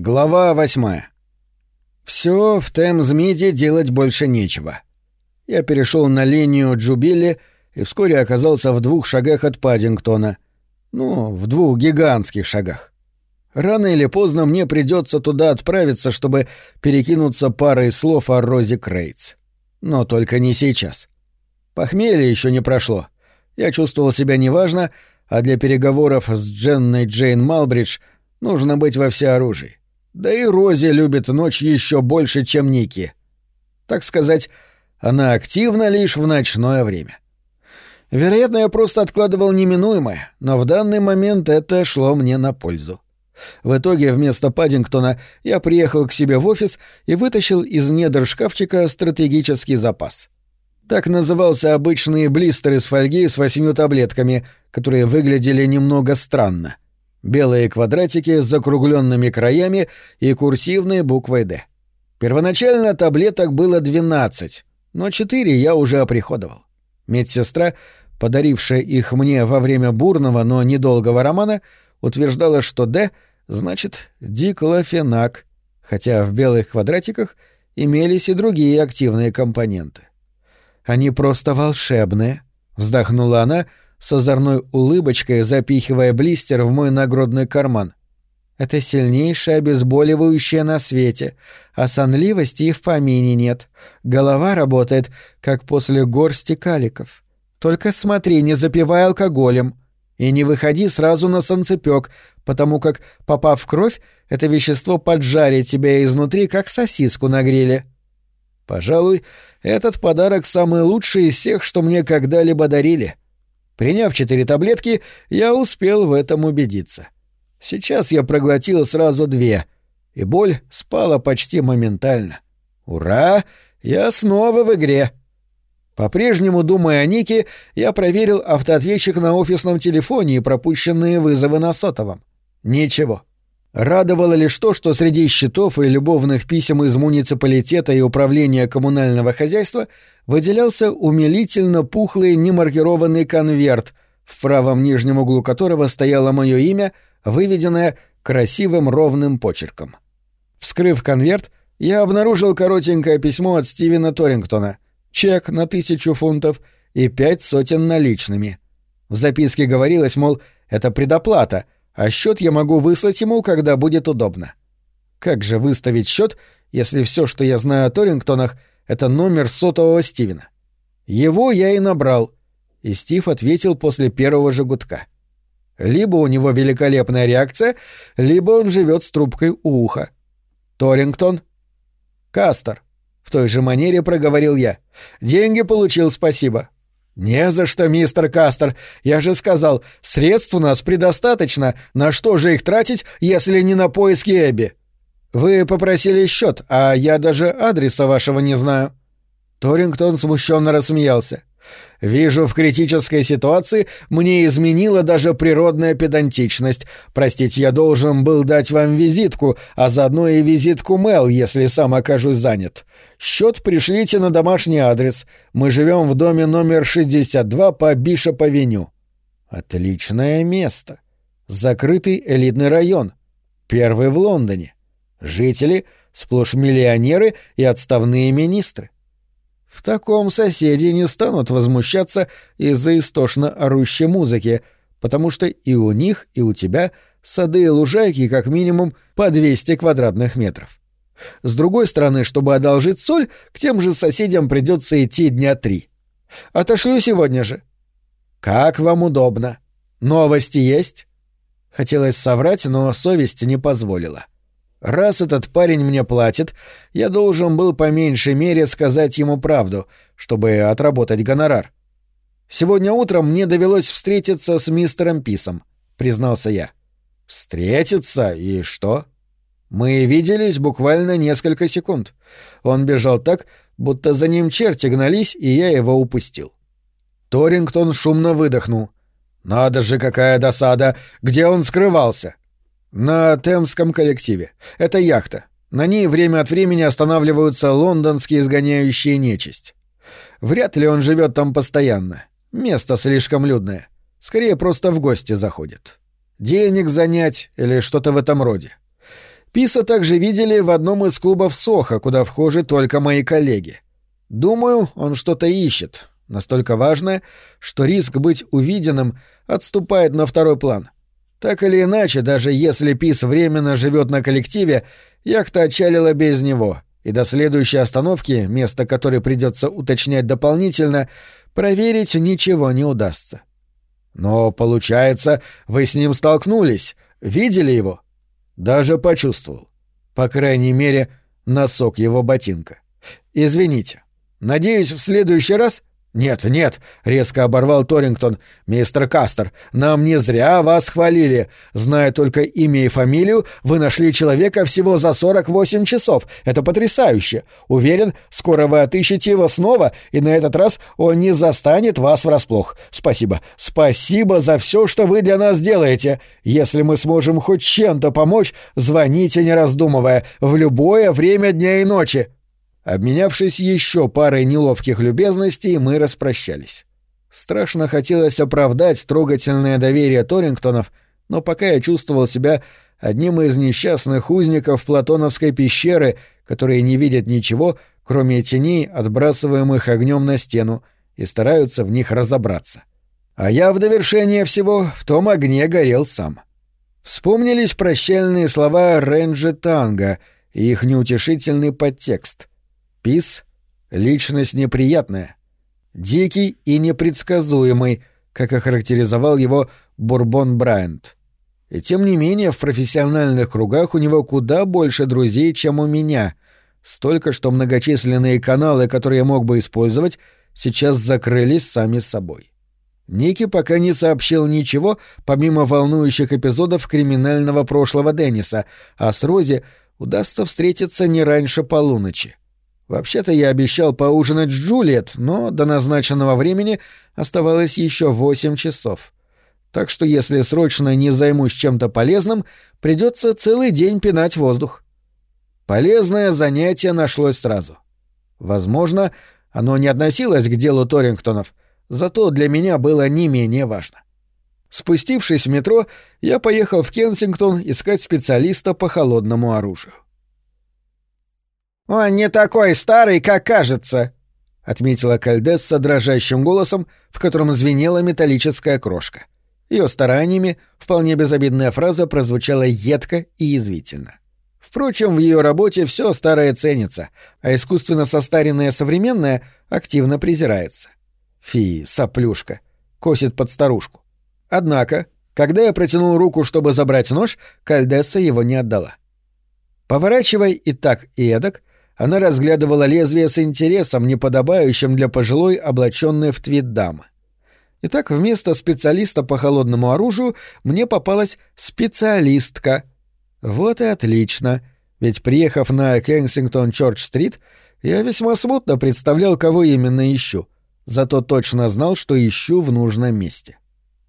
Глава восьмая. Все в Темзмиде делать больше нечего. Я перешел на линию Джубили и вскоре оказался в двух шагах от Паддингтона. Ну, в двух гигантских шагах. Рано или поздно мне придется туда отправиться, чтобы перекинуться парой слов о Розе Крейтс. Но только не сейчас. Похмелье еще не прошло. Я чувствовал себя неважно, а для переговоров с Дженной Джейн Малбридж нужно быть во всеоружии. Да и Рози любит ночь еще больше, чем Ники. Так сказать, она активна лишь в ночное время. Вероятно, я просто откладывал неминуемое, но в данный момент это шло мне на пользу. В итоге вместо Паддингтона я приехал к себе в офис и вытащил из недр шкафчика стратегический запас. Так назывался обычные блистеры из фольги с восемью таблетками, которые выглядели немного странно — белые квадратики с закругленными краями и курсивной буквой «Д». Первоначально таблеток было 12, но 4 я уже оприходовал. Медсестра, подарившая их мне во время бурного, но недолгого романа, утверждала, что «Д» значит диклофенак, хотя в белых квадратиках имелись и другие активные компоненты. «Они просто волшебные», — вздохнула она, — с озорной улыбочкой запихивая блистер в мой нагрудный карман. Это сильнейшее обезболивающее на свете, а сонливости и в помине нет. Голова работает, как после горсти каликов. Только смотри, не запивай алкоголем. И не выходи сразу на солнцепёк, потому как, попав в кровь, это вещество поджарит тебя изнутри, как сосиску на гриле. Пожалуй, этот подарок самый лучший из всех, что мне когда-либо дарили — Приняв четыре таблетки, я успел в этом убедиться. Сейчас я проглотил сразу две, и боль спала почти моментально. Ура! Я снова в игре. По-прежнему, думая о Нике, я проверил автоответчик на офисном телефоне и пропущенные вызовы на сотовом. Ничего. Радовало лишь то, что среди счетов и любовных писем из муниципалитета и управления коммунального хозяйства выделялся умилительно пухлый немаркированный конверт, в правом нижнем углу которого стояло мое имя, выведенное красивым ровным почерком. Вскрыв конверт, я обнаружил коротенькое письмо от Стивена Торингтона, чек на тысячу фунтов и пять сотен наличными. В записке говорилось, мол, это предоплата — а счет я могу выслать ему, когда будет удобно. Как же выставить счет, если все, что я знаю о Торингтонах, это номер сотового Стивена? Его я и набрал, и Стив ответил после первого же гудка. Либо у него великолепная реакция, либо он живет с трубкой у уха. Торингтон? Кастер. В той же манере проговорил я. Деньги получил, спасибо. «Не за что, мистер Кастер. Я же сказал, средств у нас предостаточно. На что же их тратить, если не на поиски Эбби? Вы попросили счет, а я даже адреса вашего не знаю». Торингтон смущенно рассмеялся. Вижу, в критической ситуации мне изменила даже природная педантичность. Простите, я должен был дать вам визитку, а заодно и визитку Мел, если сам окажусь занят. Счет пришлите на домашний адрес. Мы живем в доме номер 62 по Бишоп-авеню. Отличное место. Закрытый элитный район. Первый в Лондоне. Жители — сплошь миллионеры и отставные министры. В таком соседи не станут возмущаться из-за истошно орущей музыки, потому что и у них, и у тебя сады и лужайки как минимум по 200 квадратных метров. С другой стороны, чтобы одолжить соль, к тем же соседям придется идти дня три. Отошлю сегодня же. Как вам удобно. Новости есть? Хотелось соврать, но совесть не позволила. — Раз этот парень мне платит, я должен был по меньшей мере сказать ему правду, чтобы отработать гонорар. Сегодня утром мне довелось встретиться с мистером Писом, признался я. Встретиться и что? Мы виделись буквально несколько секунд. Он бежал так, будто за ним черти гнались, и я его упустил. Торингтон шумно выдохнул. «Надо же, какая досада! Где он скрывался?» «На Темском коллективе. Это яхта. На ней время от времени останавливаются лондонские изгоняющие нечисть. Вряд ли он живет там постоянно. Место слишком людное. Скорее, просто в гости заходит. Денег занять или что-то в этом роде. Писа также видели в одном из клубов Соха, куда вхожи только мои коллеги. Думаю, он что-то ищет, настолько важное, что риск быть увиденным отступает на второй план. Так или иначе, даже если Пис временно живет на коллективе, яхта отчалила без него, и до следующей остановки, место которой придется уточнять дополнительно, проверить ничего не удастся. Но, получается, вы с ним столкнулись, видели его? Даже почувствовал. По крайней мере, носок его ботинка. Извините. Надеюсь, в следующий раз «Нет, нет», — резко оборвал Торингтон. «Мистер Кастер, нам не зря вас хвалили. Зная только имя и фамилию, вы нашли человека всего за 48 часов. Это потрясающе. Уверен, скоро вы отыщете его снова, и на этот раз он не застанет вас врасплох. Спасибо. Спасибо за все, что вы для нас делаете. Если мы сможем хоть чем-то помочь, звоните, не раздумывая, в любое время дня и ночи». Обменявшись еще парой неловких любезностей, мы распрощались. Страшно хотелось оправдать трогательное доверие Торингтонов, но пока я чувствовал себя одним из несчастных узников Платоновской пещеры, которые не видят ничего, кроме теней, отбрасываемых огнем на стену, и стараются в них разобраться. А я в довершение всего в том огне горел сам. Вспомнились прощальные слова Рэнджи Танга и их неутешительный подтекст — Пис — личность неприятная, дикий и непредсказуемый, как охарактеризовал его Бурбон Брайант. И тем не менее в профессиональных кругах у него куда больше друзей, чем у меня, столько, что многочисленные каналы, которые я мог бы использовать, сейчас закрылись сами собой. Ники пока не сообщил ничего, помимо волнующих эпизодов криминального прошлого Денниса, а с Рози удастся встретиться не раньше полуночи. Вообще-то я обещал поужинать с Джульет, но до назначенного времени оставалось еще восемь часов. Так что если срочно не займусь чем-то полезным, придется целый день пинать воздух. Полезное занятие нашлось сразу. Возможно, оно не относилось к делу Торингтонов, зато для меня было не менее важно. Спустившись в метро, я поехал в Кенсингтон искать специалиста по холодному оружию. «Он не такой старый, как кажется», — отметила Кальдесса дрожащим голосом, в котором звенела металлическая крошка. Ее стараниями вполне безобидная фраза прозвучала едко и язвительно. Впрочем, в ее работе все старое ценится, а искусственно состаренное современное активно презирается. Фи, соплюшка, косит под старушку. Однако, когда я протянул руку, чтобы забрать нож, Кальдесса его не отдала. Поворачивай и так, и эдак, она разглядывала лезвие с интересом, неподобающим для пожилой, облаченной в твит дамы. Итак, вместо специалиста по холодному оружию мне попалась специалистка. Вот и отлично, ведь приехав на Кенсингтон-Чорч-стрит, я весьма смутно представлял, кого именно ищу, зато точно знал, что ищу в нужном месте.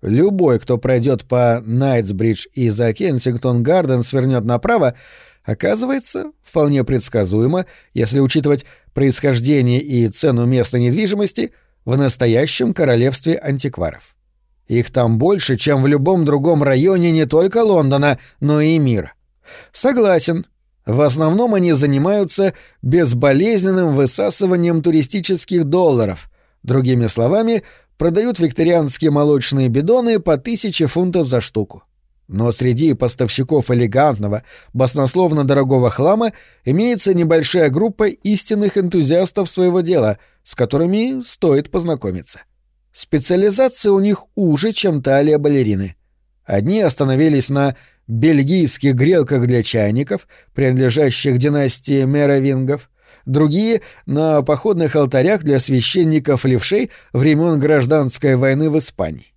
Любой, кто пройдет по Найтсбридж и за Кенсингтон-Гарден свернет направо, Оказывается, вполне предсказуемо, если учитывать происхождение и цену местной недвижимости, в настоящем королевстве антикваров. Их там больше, чем в любом другом районе не только Лондона, но и мира. Согласен. В основном они занимаются безболезненным высасыванием туристических долларов. Другими словами, продают викторианские молочные бидоны по тысяче фунтов за штуку. Но среди поставщиков элегантного, баснословно дорогого хлама имеется небольшая группа истинных энтузиастов своего дела, с которыми стоит познакомиться. Специализация у них уже, чем талия балерины. Одни остановились на бельгийских грелках для чайников, принадлежащих династии меровингов, другие — на походных алтарях для священников-левшей времен гражданской войны в Испании.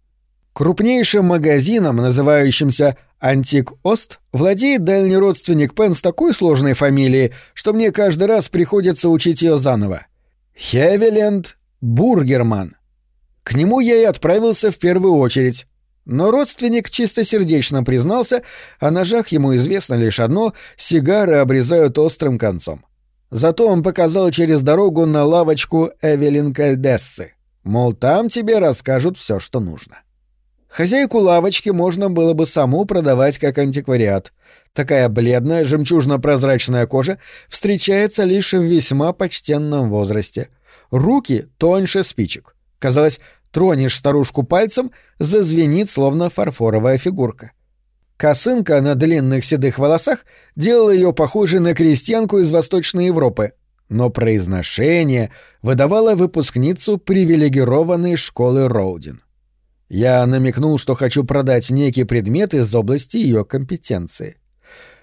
Крупнейшим магазином, называющимся «Антик Ост», владеет дальний родственник Пен с такой сложной фамилией, что мне каждый раз приходится учить ее заново. Хевиленд Бургерман. К нему я и отправился в первую очередь. Но родственник чистосердечно признался, о ножах ему известно лишь одно — сигары обрезают острым концом. Зато он показал через дорогу на лавочку Эвелин Кальдессы. Мол, там тебе расскажут все, что нужно. — Хозяйку лавочки можно было бы саму продавать как антиквариат. Такая бледная, жемчужно-прозрачная кожа встречается лишь в весьма почтенном возрасте. Руки тоньше спичек. Казалось, тронешь старушку пальцем, зазвенит, словно фарфоровая фигурка. Косынка на длинных седых волосах делала ее похожей на крестьянку из Восточной Европы, но произношение выдавало выпускницу привилегированной школы Роудин. Я намекнул, что хочу продать некий предмет из области ее компетенции.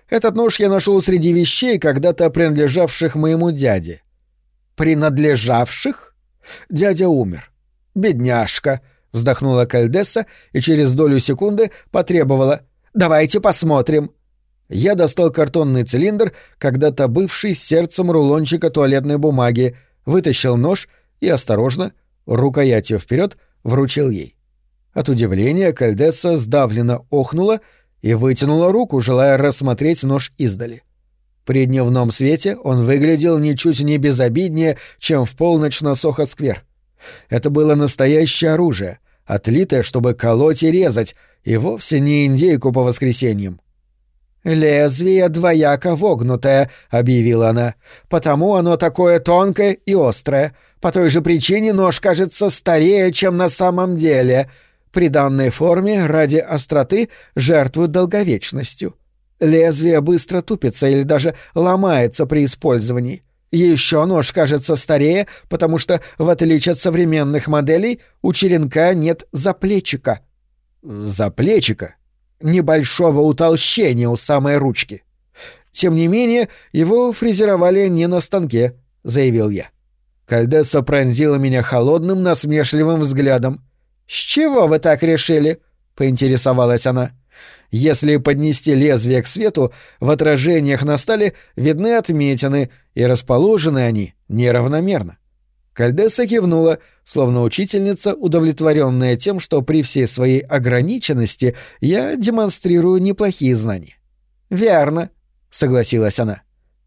Этот нож я нашел среди вещей, когда-то принадлежавших моему дяде. Принадлежавших? Дядя умер. Бедняжка, вздохнула Кальдесса и через долю секунды потребовала «Давайте посмотрим». Я достал картонный цилиндр, когда-то бывший сердцем рулончика туалетной бумаги, вытащил нож и осторожно, рукоятью вперед, вручил ей. От удивления Кальдесса сдавленно охнула и вытянула руку, желая рассмотреть нож издали. При дневном свете он выглядел ничуть не безобиднее, чем в полночь на Сохо-сквер. Это было настоящее оружие, отлитое, чтобы колоть и резать, и вовсе не индейку по воскресеньям. «Лезвие двояко вогнутое», — объявила она, — «потому оно такое тонкое и острое. По той же причине нож кажется старее, чем на самом деле при данной форме ради остроты жертвуют долговечностью. Лезвие быстро тупится или даже ломается при использовании. Еще нож кажется старее, потому что, в отличие от современных моделей, у черенка нет заплечика. Заплечика? Небольшого утолщения у самой ручки. Тем не менее, его фрезеровали не на станке, заявил я. Кальдесса пронзила меня холодным, насмешливым взглядом. «С чего вы так решили?» — поинтересовалась она. Если поднести лезвие к свету, в отражениях на стале видны отметины, и расположены они неравномерно. Кальдесса кивнула, словно учительница, удовлетворенная тем, что при всей своей ограниченности я демонстрирую неплохие знания. «Верно», — согласилась она.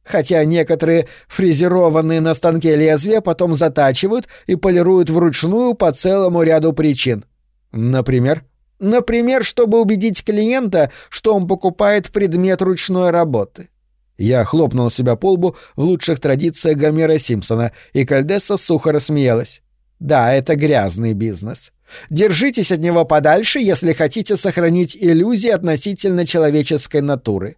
Хотя некоторые фрезерованные на станке лезвия потом затачивают и полируют вручную по целому ряду причин. Например? Например, чтобы убедить клиента, что он покупает предмет ручной работы. Я хлопнул себя по лбу в лучших традициях Гомера Симпсона, и Кальдесса сухо рассмеялась. Да, это грязный бизнес. Держитесь от него подальше, если хотите сохранить иллюзии относительно человеческой натуры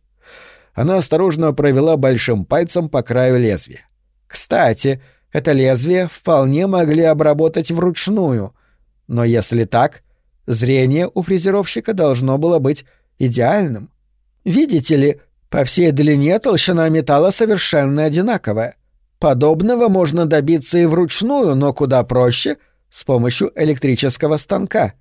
она осторожно провела большим пальцем по краю лезвия. «Кстати, это лезвие вполне могли обработать вручную. Но если так, зрение у фрезеровщика должно было быть идеальным. Видите ли, по всей длине толщина металла совершенно одинаковая. Подобного можно добиться и вручную, но куда проще — с помощью электрического станка.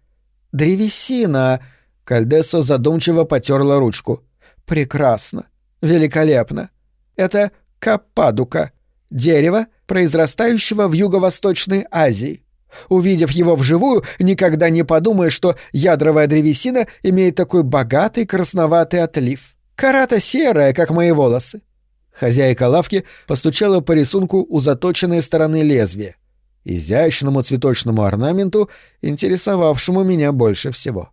Древесина. Кальдесса задумчиво потерла ручку. Прекрасно. Великолепно. Это каппадука, дерево, произрастающего в Юго-Восточной Азии. Увидев его вживую, никогда не подумаешь, что ядровая древесина имеет такой богатый красноватый отлив. Карата серая, как мои волосы. Хозяйка лавки постучала по рисунку у заточенной стороны лезвия, изящному цветочному орнаменту, интересовавшему меня больше всего.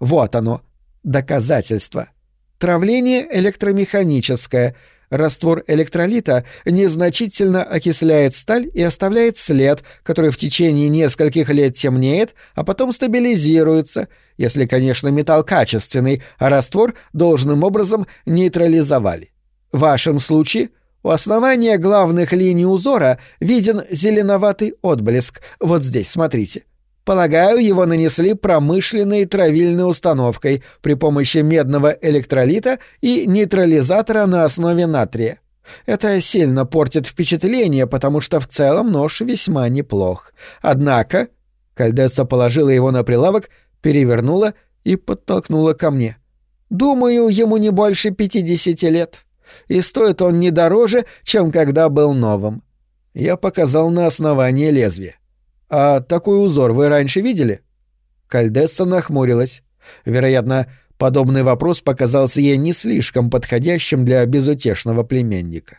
Вот оно, доказательство — Травление электромеханическое. Раствор электролита незначительно окисляет сталь и оставляет след, который в течение нескольких лет темнеет, а потом стабилизируется, если, конечно, металл качественный, а раствор должным образом нейтрализовали. В вашем случае у основания главных линий узора виден зеленоватый отблеск. Вот здесь, смотрите. Полагаю, его нанесли промышленной травильной установкой при помощи медного электролита и нейтрализатора на основе натрия. Это сильно портит впечатление, потому что в целом нож весьма неплох. Однако... Кальдесса положила его на прилавок, перевернула и подтолкнула ко мне. «Думаю, ему не больше пятидесяти лет. И стоит он не дороже, чем когда был новым». Я показал на основание лезвия. «А такой узор вы раньше видели?» Кальдесса нахмурилась. Вероятно, подобный вопрос показался ей не слишком подходящим для безутешного племенника.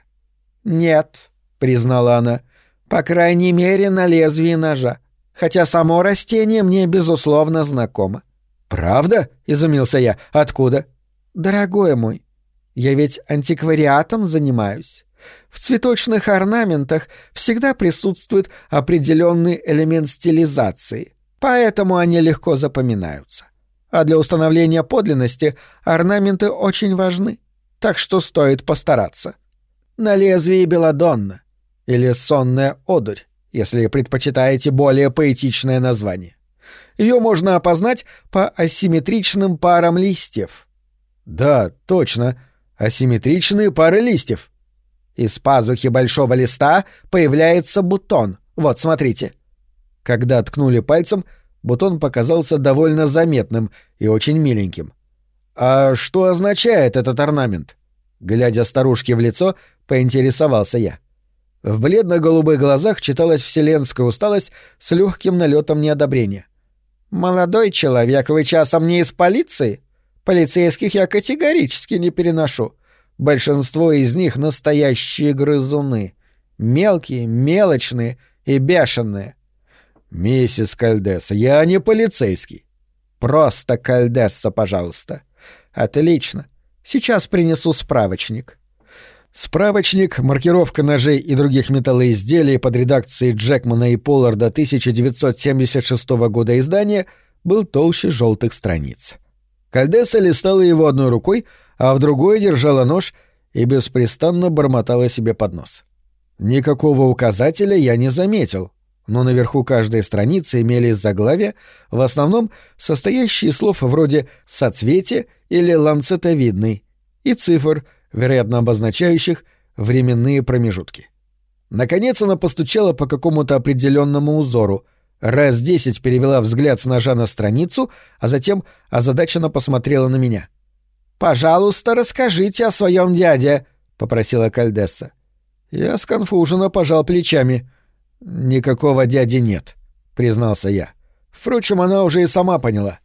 «Нет», — признала она, — «по крайней мере, на лезвии ножа, хотя само растение мне, безусловно, знакомо. «Правда?» — изумился я. «Откуда?» «Дорогой мой, я ведь антиквариатом занимаюсь. В цветочных орнаментах всегда присутствует определенный элемент стилизации, поэтому они легко запоминаются. А для установления подлинности орнаменты очень важны, так что стоит постараться. На лезвии беладонна или сонная одурь, если предпочитаете более поэтичное название. Ее можно опознать по асимметричным парам листьев. Да, точно, асимметричные пары листьев. Из пазухи большого листа появляется бутон. Вот, смотрите. Когда ткнули пальцем, бутон показался довольно заметным и очень миленьким. А что означает этот орнамент? Глядя старушке в лицо, поинтересовался я. В бледно-голубых глазах читалась вселенская усталость с легким налетом неодобрения. «Молодой человек, вы часом не из полиции? Полицейских я категорически не переношу. Большинство из них — настоящие грызуны. Мелкие, мелочные и бешеные. «Миссис Кальдесса, я не полицейский». «Просто Кальдесса, пожалуйста». «Отлично. Сейчас принесу справочник». Справочник, маркировка ножей и других металлоизделий под редакцией Джекмана и Полларда 1976 года издания был толще желтых страниц. Кальдесса листала его одной рукой, а в другой держала нож и беспрестанно бормотала себе под нос. Никакого указателя я не заметил, но наверху каждой страницы имелись заглавия, в основном состоящие слов вроде «соцветие» или «ланцетовидный» и цифр, вероятно обозначающих временные промежутки. Наконец она постучала по какому-то определенному узору, раз десять перевела взгляд с ножа на страницу, а затем озадаченно посмотрела на меня — «Пожалуйста, расскажите о своем дяде», — попросила Кальдесса. Я сконфуженно пожал плечами. «Никакого дяди нет», — признался я. Впрочем, она уже и сама поняла.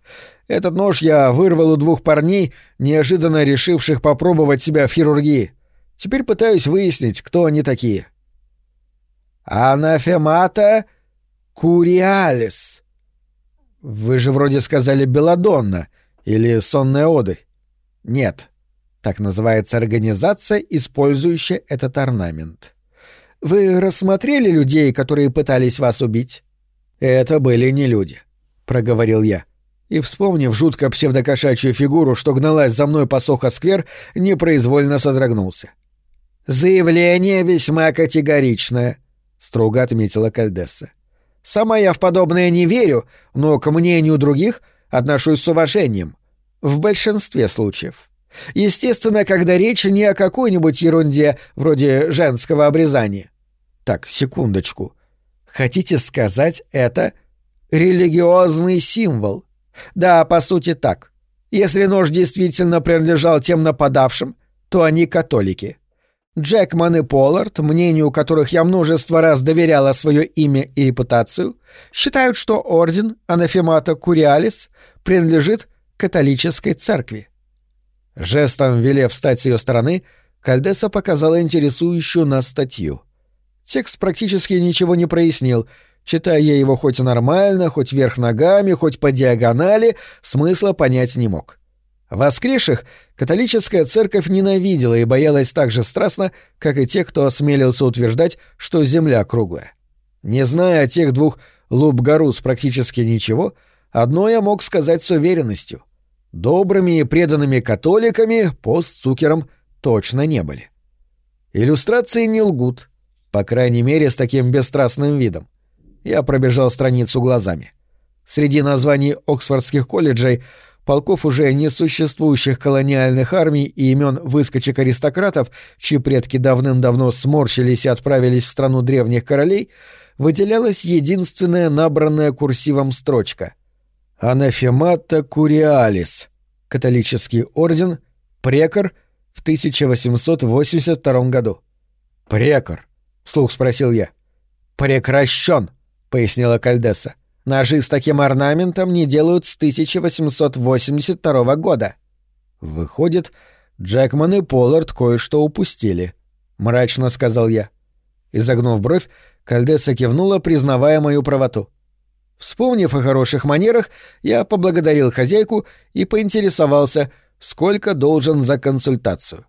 Этот нож я вырвал у двух парней, неожиданно решивших попробовать себя в хирургии. Теперь пытаюсь выяснить, кто они такие. «Анафемата Куриалис». «Вы же вроде сказали Беладонна или Сонная Одырь». Нет. Так называется организация, использующая этот орнамент. Вы рассмотрели людей, которые пытались вас убить? Это были не люди, проговорил я. И, вспомнив жутко псевдокошачью фигуру, что гналась за мной по Сохо-сквер, непроизвольно содрогнулся. «Заявление весьма категоричное», — строго отметила Кальдесса. «Сама я в подобное не верю, но к мнению других отношусь с уважением. В большинстве случаев. Естественно, когда речь не о какой-нибудь ерунде вроде женского обрезания. Так, секундочку. Хотите сказать, это религиозный символ? Да, по сути так. Если нож действительно принадлежал тем нападавшим, то они католики. Джекман и Поллард, мнению которых я множество раз доверяла свое имя и репутацию, считают, что орден Анафемата Куриалис принадлежит католической церкви. Жестом велев встать с ее стороны, Кальдеса показала интересующую нас статью. Текст практически ничего не прояснил. Читая я его хоть нормально, хоть вверх ногами, хоть по диагонали, смысла понять не мог. Воскресших католическая церковь ненавидела и боялась так же страстно, как и те, кто осмелился утверждать, что земля круглая. Не зная о тех двух Лубгарус практически ничего, одно я мог сказать с уверенностью. Добрыми и преданными католиками постцукером точно не были. Иллюстрации не лгут, по крайней мере, с таким бесстрастным видом. Я пробежал страницу глазами. Среди названий оксфордских колледжей, полков уже несуществующих колониальных армий и имен выскочек-аристократов, чьи предки давным-давно сморщились и отправились в страну древних королей, выделялась единственная набранная курсивом строчка — Анафемата Куриалис, католический орден, прекор в 1882 году. «Прекор?» — слух спросил я. «Прекращен», — пояснила Кальдесса. «Ножи с таким орнаментом не делают с 1882 года». «Выходит, Джекман и Поллард кое-что упустили», — мрачно сказал я. Изогнув бровь, Кальдесса кивнула, признавая мою правоту. Вспомнив о хороших манерах, я поблагодарил хозяйку и поинтересовался, сколько должен за консультацию.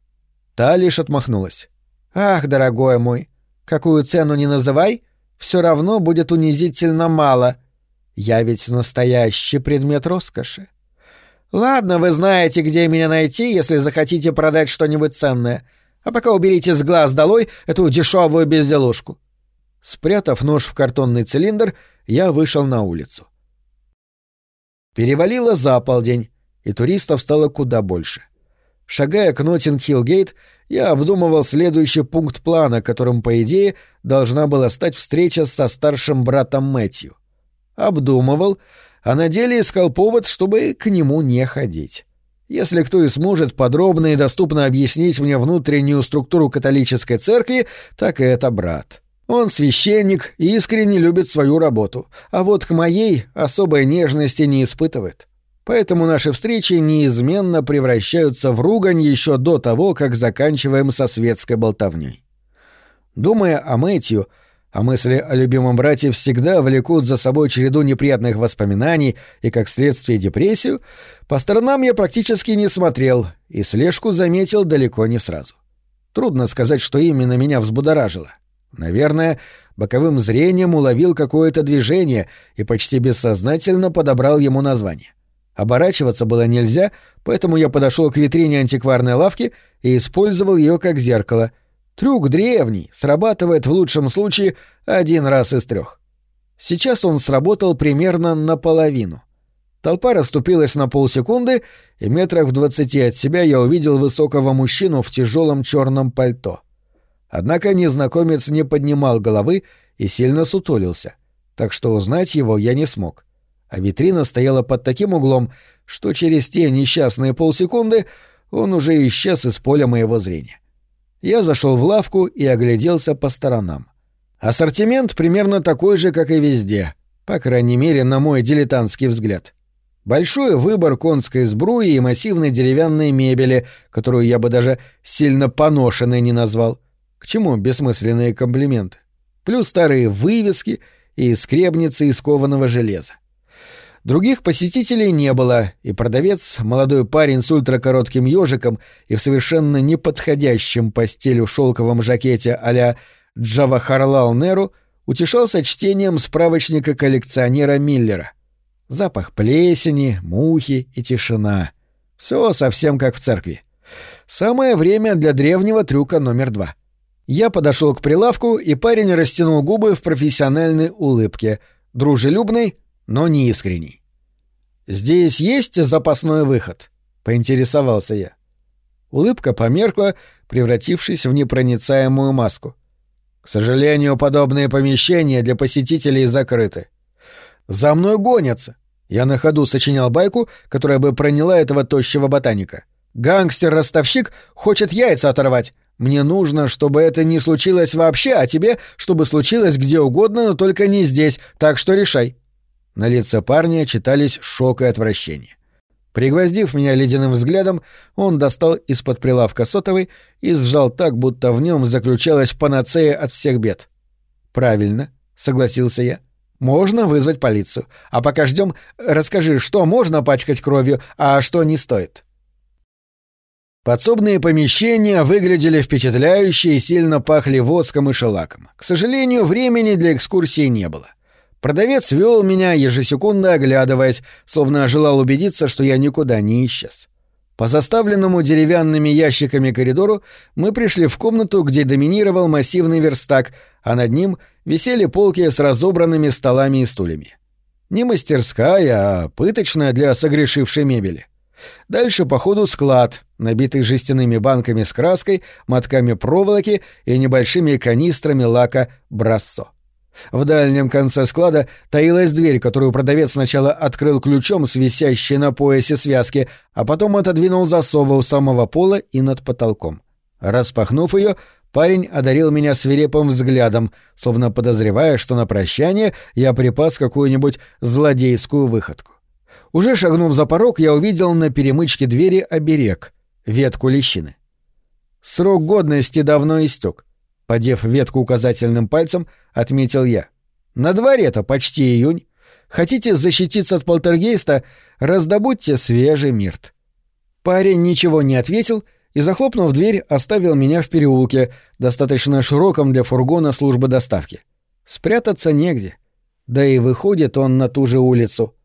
Та лишь отмахнулась. «Ах, дорогой мой, какую цену не называй, все равно будет унизительно мало. Я ведь настоящий предмет роскоши. Ладно, вы знаете, где меня найти, если захотите продать что-нибудь ценное. А пока уберите с глаз долой эту дешевую безделушку». Спрятав нож в картонный цилиндр, я вышел на улицу. Перевалило за полдень, и туристов стало куда больше. Шагая к Ноттинг-Хилл-Гейт, я обдумывал следующий пункт плана, которым, по идее, должна была стать встреча со старшим братом Мэтью. Обдумывал, а на деле искал повод, чтобы к нему не ходить. Если кто и сможет подробно и доступно объяснить мне внутреннюю структуру католической церкви, так и это брат. Он священник и искренне любит свою работу, а вот к моей особе нежности не испытывает. Поэтому наши встречи неизменно превращаются в ругань еще до того, как заканчиваем со светской болтовней. Думая о Мэтью, а мысли о любимом брате всегда влекут за собой череду неприятных воспоминаний и, как следствие, депрессию, по сторонам я практически не смотрел и слежку заметил далеко не сразу. Трудно сказать, что именно меня взбудоражило. Наверное, боковым зрением уловил какое-то движение и почти бессознательно подобрал ему название. Оборачиваться было нельзя, поэтому я подошел к витрине антикварной лавки и использовал ее как зеркало. Трюк древний, срабатывает в лучшем случае один раз из трех. Сейчас он сработал примерно наполовину. Толпа расступилась на полсекунды, и метрах в двадцати от себя я увидел высокого мужчину в тяжелом черном пальто. Однако незнакомец не поднимал головы и сильно сутулился, так что узнать его я не смог а витрина стояла под таким углом, что через те несчастные полсекунды он уже исчез из поля моего зрения. Я зашел в лавку и огляделся по сторонам. Ассортимент примерно такой же, как и везде, по крайней мере, на мой дилетантский взгляд. Большой выбор конской сбруи и массивной деревянной мебели, которую я бы даже сильно поношенной не назвал. К чему бессмысленные комплименты? Плюс старые вывески и скребницы из кованого железа. Других посетителей не было, и продавец, молодой парень с ультракоротким ежиком и в совершенно неподходящем по стилю шелковом жакете а-ля Джавахарлал Неру, утешался чтением справочника коллекционера Миллера. Запах плесени, мухи и тишина. Все совсем как в церкви. Самое время для древнего трюка номер два. Я подошел к прилавку, и парень растянул губы в профессиональной улыбке, дружелюбной, но не искренний. «Здесь есть запасной выход?» — поинтересовался я. Улыбка померкла, превратившись в непроницаемую маску. «К сожалению, подобные помещения для посетителей закрыты. За мной гонятся!» Я на ходу сочинял байку, которая бы проняла этого тощего ботаника. «Гангстер-ростовщик хочет яйца оторвать. Мне нужно, чтобы это не случилось вообще, а тебе, чтобы случилось где угодно, но только не здесь, так что решай». На лице парня читались шок и отвращение. Пригвоздив меня ледяным взглядом, он достал из-под прилавка сотовый и сжал так, будто в нем заключалась панацея от всех бед. «Правильно», — согласился я. «Можно вызвать полицию. А пока ждем, расскажи, что можно пачкать кровью, а что не стоит». Подсобные помещения выглядели впечатляюще и сильно пахли воском и шелаком. К сожалению, времени для экскурсии не было. Продавец вел меня, ежесекундно оглядываясь, словно желал убедиться, что я никуда не исчез. По заставленному деревянными ящиками коридору мы пришли в комнату, где доминировал массивный верстак, а над ним висели полки с разобранными столами и стульями. Не мастерская, а пыточная для согрешившей мебели. Дальше по ходу склад, набитый жестяными банками с краской, мотками проволоки и небольшими канистрами лака «Брассо». В дальнем конце склада таилась дверь, которую продавец сначала открыл ключом с висящей на поясе связки, а потом отодвинул засовы у самого пола и над потолком. Распахнув ее, парень одарил меня свирепым взглядом, словно подозревая, что на прощание я припас какую-нибудь злодейскую выходку. Уже шагнув за порог, я увидел на перемычке двери оберег — ветку лещины. Срок годности давно истек. Подев ветку указательным пальцем, отметил я. На дворе-то почти июнь. Хотите защититься от полтергейста? Раздобудьте свежий мирт». Парень ничего не ответил и, захлопнув дверь, оставил меня в переулке, достаточно широком для фургона службы доставки. Спрятаться негде. Да и выходит он на ту же улицу.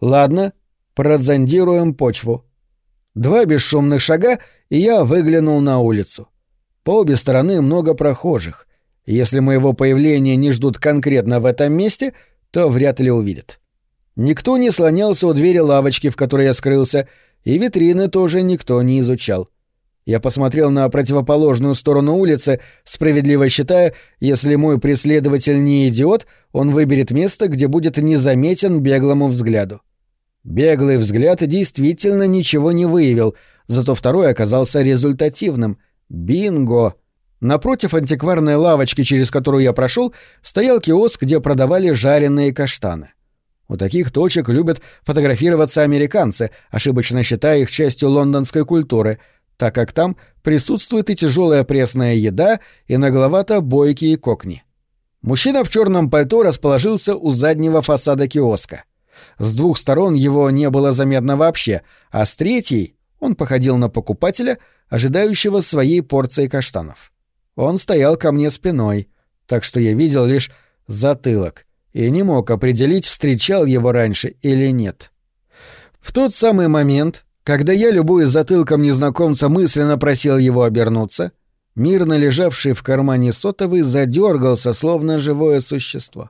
Ладно, прозондируем почву. Два бесшумных шага, и я выглянул на улицу. По обе стороны много прохожих. Если моего появления не ждут конкретно в этом месте, то вряд ли увидят. Никто не слонялся у двери лавочки, в которой я скрылся, и витрины тоже никто не изучал. Я посмотрел на противоположную сторону улицы, справедливо считая, если мой преследователь не идиот, он выберет место, где будет незаметен беглому взгляду. Беглый взгляд действительно ничего не выявил, зато второй оказался результативным. Бинго! Напротив антикварной лавочки, через которую я прошел, стоял киоск, где продавали жареные каштаны. У таких точек любят фотографироваться американцы, ошибочно считая их частью лондонской культуры, так как там присутствует и тяжелая пресная еда, и нагловато бойкие кокни. Мужчина в черном пальто расположился у заднего фасада киоска. С двух сторон его не было заметно вообще, а с третьей он походил на покупателя, ожидающего своей порции каштанов. Он стоял ко мне спиной, так что я видел лишь затылок и не мог определить, встречал его раньше или нет. В тот самый момент, когда я, любуясь затылком незнакомца, мысленно просил его обернуться, мирно лежавший в кармане сотовый задергался, словно живое существо.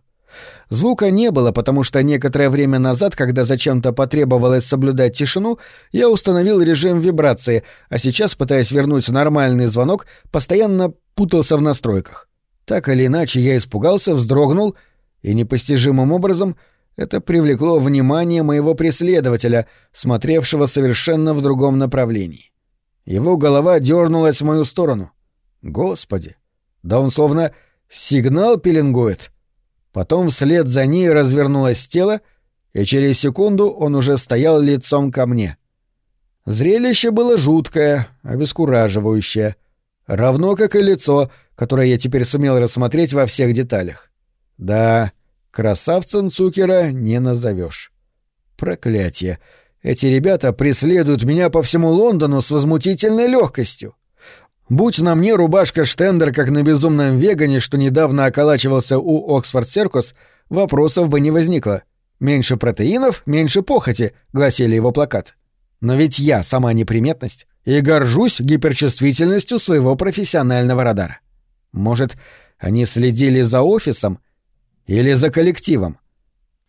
Звука не было, потому что некоторое время назад, когда зачем-то потребовалось соблюдать тишину, я установил режим вибрации, а сейчас, пытаясь вернуть нормальный звонок, постоянно путался в настройках. Так или иначе, я испугался, вздрогнул, и непостижимым образом это привлекло внимание моего преследователя, смотревшего совершенно в другом направлении. Его голова дернулась в мою сторону. Господи! Да он словно сигнал пеленгует — Потом вслед за ней развернулось тело, и через секунду он уже стоял лицом ко мне. Зрелище было жуткое, обескураживающее, равно как и лицо, которое я теперь сумел рассмотреть во всех деталях. Да, красавцем Цукера не назовешь. Проклятие! Эти ребята преследуют меня по всему Лондону с возмутительной легкостью. Будь на мне рубашка Штендер, как на безумном вегане, что недавно околачивался у Оксфорд Серкус, вопросов бы не возникло. «Меньше протеинов, меньше похоти», — гласили его плакат. Но ведь я сама неприметность и горжусь гиперчувствительностью своего профессионального радара. Может, они следили за офисом или за коллективом?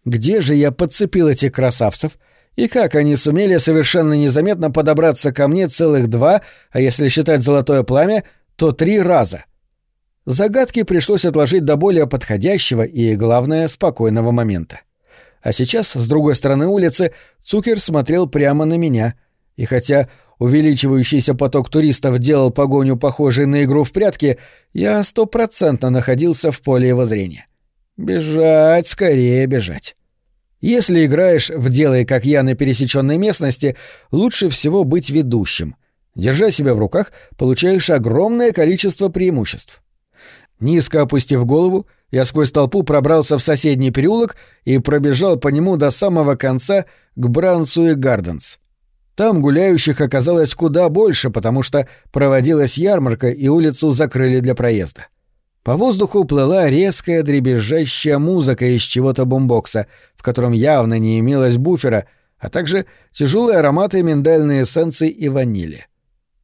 Где же я подцепил этих красавцев — и как они сумели совершенно незаметно подобраться ко мне целых два, а если считать золотое пламя, то три раза. Загадки пришлось отложить до более подходящего и, главное, спокойного момента. А сейчас, с другой стороны улицы, Цукер смотрел прямо на меня, и хотя увеличивающийся поток туристов делал погоню похожей на игру в прятки, я стопроцентно находился в поле его зрения. Бежать, скорее бежать. Если играешь в «Делай, как я» на пересеченной местности, лучше всего быть ведущим. Держа себя в руках, получаешь огромное количество преимуществ. Низко опустив голову, я сквозь толпу пробрался в соседний переулок и пробежал по нему до самого конца к Брансуи Гарденс. Там гуляющих оказалось куда больше, потому что проводилась ярмарка и улицу закрыли для проезда. — по воздуху плыла резкая дребезжащая музыка из чего-то бомбокса, в котором явно не имелось буфера, а также тяжелые ароматы миндальной эссенции и ванили.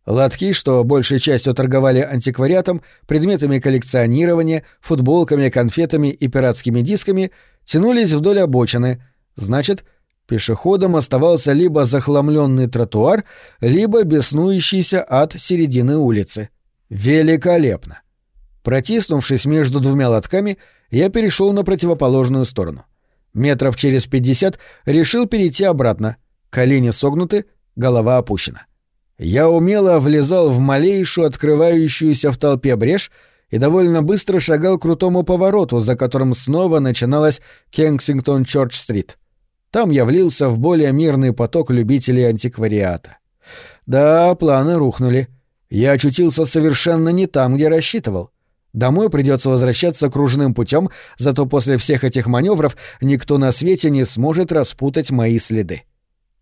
Лотки, что большей частью торговали антиквариатом, предметами коллекционирования, футболками, конфетами и пиратскими дисками, тянулись вдоль обочины, значит, пешеходом оставался либо захламленный тротуар, либо беснующийся от середины улицы. Великолепно! Протиснувшись между двумя лотками, я перешел на противоположную сторону. Метров через пятьдесят решил перейти обратно. Колени согнуты, голова опущена. Я умело влезал в малейшую открывающуюся в толпе брешь и довольно быстро шагал к крутому повороту, за которым снова начиналась Кенсингтон-Чорч-стрит. Там я влился в более мирный поток любителей антиквариата. Да, планы рухнули. Я очутился совершенно не там, где рассчитывал. Домой придется возвращаться кружным путем, зато после всех этих маневров никто на свете не сможет распутать мои следы.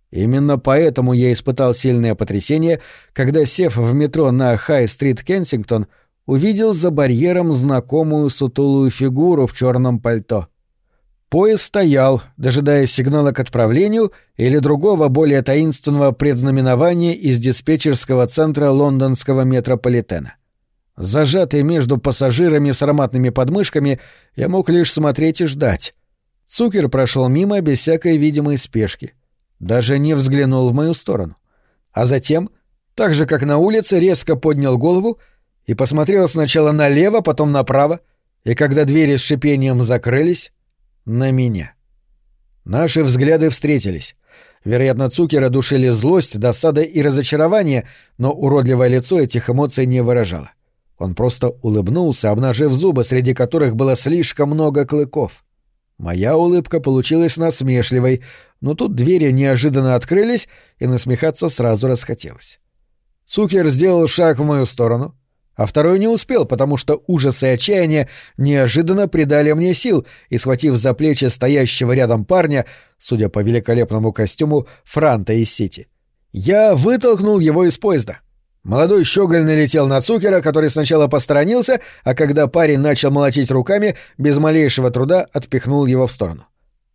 Именно поэтому я испытал сильное потрясение, когда, сев в метро на Хай-стрит Кенсингтон, увидел за барьером знакомую сутулую фигуру в черном пальто. Поезд стоял, дожидаясь сигнала к отправлению или другого более таинственного предзнаменования из диспетчерского центра лондонского метрополитена. Зажатый между пассажирами с ароматными подмышками, я мог лишь смотреть и ждать. Цукер прошел мимо без всякой видимой спешки. Даже не взглянул в мою сторону. А затем, так же как на улице, резко поднял голову и посмотрел сначала налево, потом направо, и когда двери с шипением закрылись, на меня. Наши взгляды встретились. Вероятно, Цукера душили злость, досада и разочарование, но уродливое лицо этих эмоций не выражало. Он просто улыбнулся, обнажив зубы, среди которых было слишком много клыков. Моя улыбка получилась насмешливой, но тут двери неожиданно открылись, и насмехаться сразу расхотелось. Цукер сделал шаг в мою сторону, а второй не успел, потому что ужас и отчаяние неожиданно придали мне сил, и, схватив за плечи стоящего рядом парня, судя по великолепному костюму, Франта из Сити, я вытолкнул его из поезда. Молодой щеголь налетел на Цукера, который сначала посторонился, а когда парень начал молотить руками, без малейшего труда отпихнул его в сторону.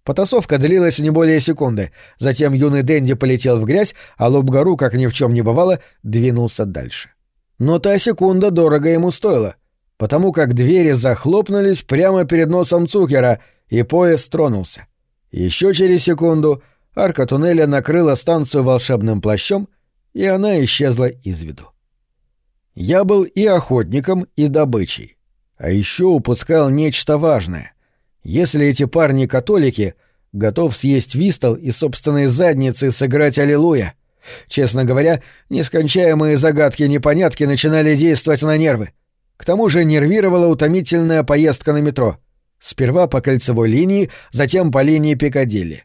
Потасовка длилась не более секунды, затем юный Дэнди полетел в грязь, а Лобгару, как ни в чем не бывало, двинулся дальше. Но та секунда дорого ему стоила, потому как двери захлопнулись прямо перед носом Цукера, и поезд тронулся. Еще через секунду арка туннеля накрыла станцию волшебным плащом, и она исчезла из виду. Я был и охотником, и добычей. А еще упускал нечто важное. Если эти парни католики, готов съесть вистол и собственной задницы сыграть аллилуйя. Честно говоря, нескончаемые загадки-непонятки начинали действовать на нервы. К тому же нервировала утомительная поездка на метро. Сперва по кольцевой линии, затем по линии Пикадилли.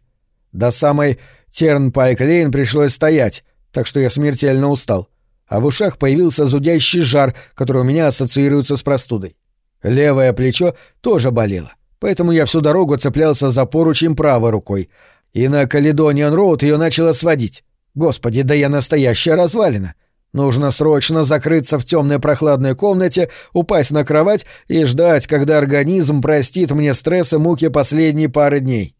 До самой Тернпайк-Лейн пришлось стоять, так что я смертельно устал. А в ушах появился зудящий жар, который у меня ассоциируется с простудой. Левое плечо тоже болело, поэтому я всю дорогу цеплялся за поручень правой рукой, и на Каледониан-Роуд ее начало сводить. Господи, да я настоящая развалина. Нужно срочно закрыться в темной прохладной комнате, упасть на кровать и ждать, когда организм простит мне стресс и муки последней пары дней.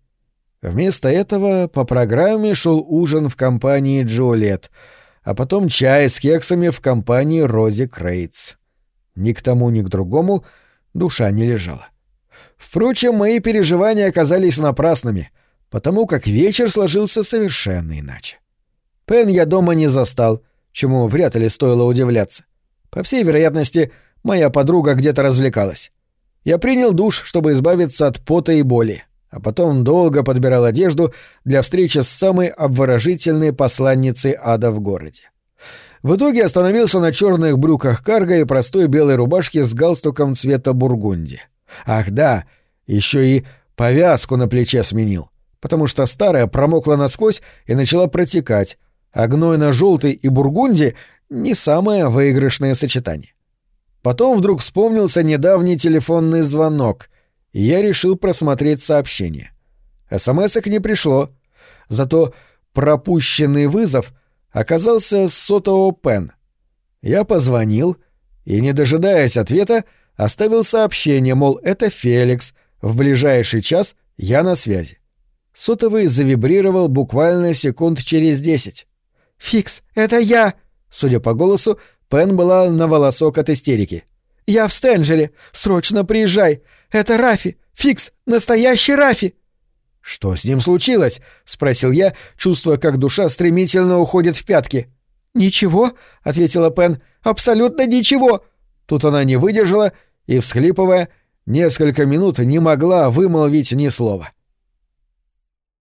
Вместо этого по программе шел ужин в компании Джулиет, а потом чай с кексами в компании Рози Крейтс. Ни к тому, ни к другому душа не лежала. Впрочем, мои переживания оказались напрасными, потому как вечер сложился совершенно иначе. Пен я дома не застал, чему вряд ли стоило удивляться. По всей вероятности, моя подруга где-то развлекалась. Я принял душ, чтобы избавиться от пота и боли, а потом долго подбирал одежду для встречи с самой обворожительной посланницей ада в городе. В итоге остановился на черных брюках карго и простой белой рубашке с галстуком цвета бургунди. Ах да, еще и повязку на плече сменил, потому что старая промокла насквозь и начала протекать, а гнойно-желтый и бургунди — не самое выигрышное сочетание. Потом вдруг вспомнился недавний телефонный звонок, я решил просмотреть сообщение. СМС-ок не пришло, зато пропущенный вызов оказался с сотового Пен. Я позвонил и, не дожидаясь ответа, оставил сообщение, мол, это Феликс, в ближайший час я на связи. Сотовый завибрировал буквально секунд через десять. «Фикс, это я!» Судя по голосу, Пен была на волосок от истерики. «Я в Стенджере! Срочно приезжай! Это Рафи! Фикс! Настоящий Рафи!» «Что с ним случилось?» — спросил я, чувствуя, как душа стремительно уходит в пятки. «Ничего», — ответила Пен, — «абсолютно ничего». Тут она не выдержала и, всхлипывая, несколько минут не могла вымолвить ни слова. —